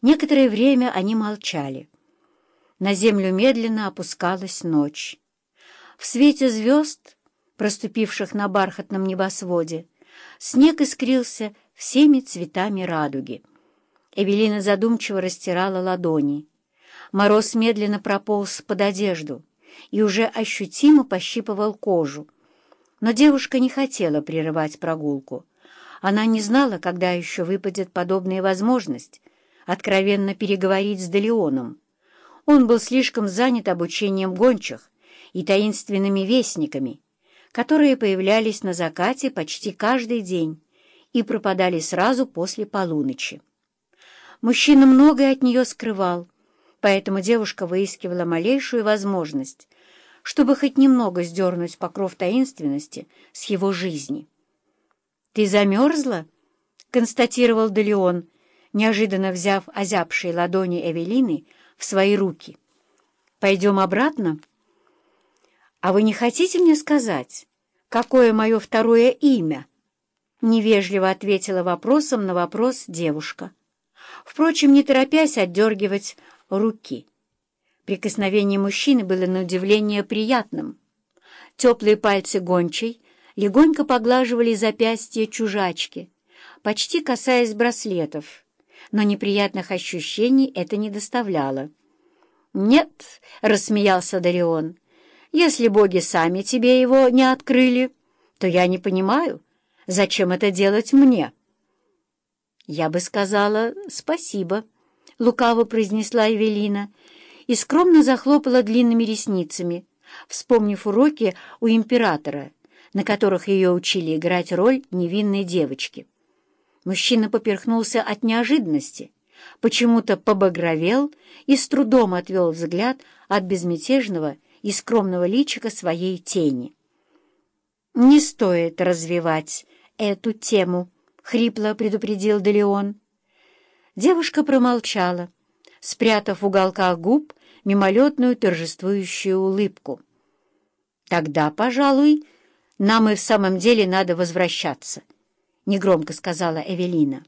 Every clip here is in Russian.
Некоторое время они молчали. На землю медленно опускалась ночь. В свете звезд, проступивших на бархатном небосводе, снег искрился всеми цветами радуги. Эвелина задумчиво растирала ладони. Мороз медленно прополз под одежду и уже ощутимо пощипывал кожу. Но девушка не хотела прерывать прогулку. Она не знала, когда еще выпадет подобная возможность откровенно переговорить с Делеоном. Он был слишком занят обучением гончих и таинственными вестниками, которые появлялись на закате почти каждый день и пропадали сразу после полуночи. Мужчина многое от нее скрывал, поэтому девушка выискивала малейшую возможность, чтобы хоть немного сдернуть покров таинственности с его жизни. «Ты замерзла?» — констатировал Делеон, неожиданно взяв озябшие ладони Эвелины в свои руки. «Пойдем обратно?» «А вы не хотите мне сказать, какое мое второе имя?» Невежливо ответила вопросом на вопрос девушка. Впрочем, не торопясь отдергивать руки. Прикосновение мужчины было на удивление приятным. Теплые пальцы гончей легонько поглаживали запястье чужачки, почти касаясь браслетов, но неприятных ощущений это не доставляло. «Нет», — рассмеялся Дарион, — «если боги сами тебе его не открыли, то я не понимаю, зачем это делать мне». «Я бы сказала спасибо», — лукаво произнесла Эвелина и скромно захлопала длинными ресницами, вспомнив уроки у императора — на которых ее учили играть роль невинной девочки. Мужчина поперхнулся от неожиданности, почему-то побагровел и с трудом отвел взгляд от безмятежного и скромного личика своей тени. «Не стоит развивать эту тему», — хрипло предупредил Делеон. Девушка промолчала, спрятав в уголках губ мимолетную торжествующую улыбку. «Тогда, пожалуй, — «Нам и в самом деле надо возвращаться», — негромко сказала Эвелина.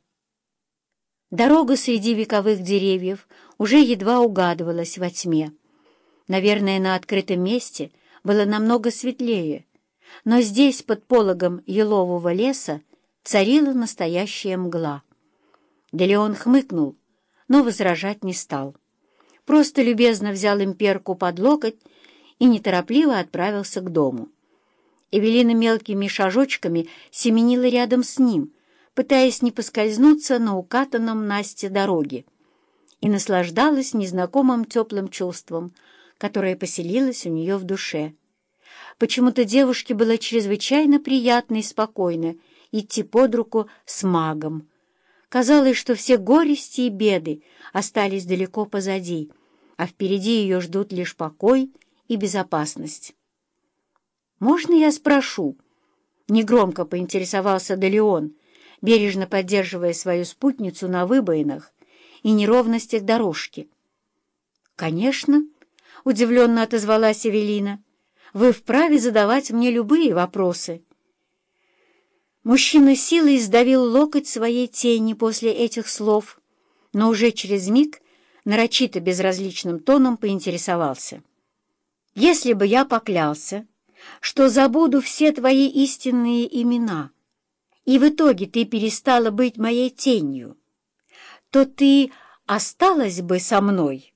Дорога среди вековых деревьев уже едва угадывалась во тьме. Наверное, на открытом месте было намного светлее, но здесь, под пологом елового леса, царила настоящая мгла. Делеон хмыкнул, но возражать не стал. Просто любезно взял имперку под локоть и неторопливо отправился к дому. Эвелина мелкими шажочками семенила рядом с ним, пытаясь не поскользнуться на укатанном Насте дороге, и наслаждалась незнакомым теплым чувством, которое поселилось у нее в душе. Почему-то девушке было чрезвычайно приятно и спокойно идти под руку с магом. Казалось, что все горести и беды остались далеко позади, а впереди ее ждут лишь покой и безопасность. «Можно я спрошу?» Негромко поинтересовался Делеон, бережно поддерживая свою спутницу на выбоинах и неровностях дорожки. «Конечно», — удивленно отозвалась Эвелина, — «вы вправе задавать мне любые вопросы». Мужчина силой сдавил локоть своей тени после этих слов, но уже через миг нарочито безразличным тоном поинтересовался. «Если бы я поклялся, что забуду все твои истинные имена, и в итоге ты перестала быть моей тенью, то ты осталась бы со мной».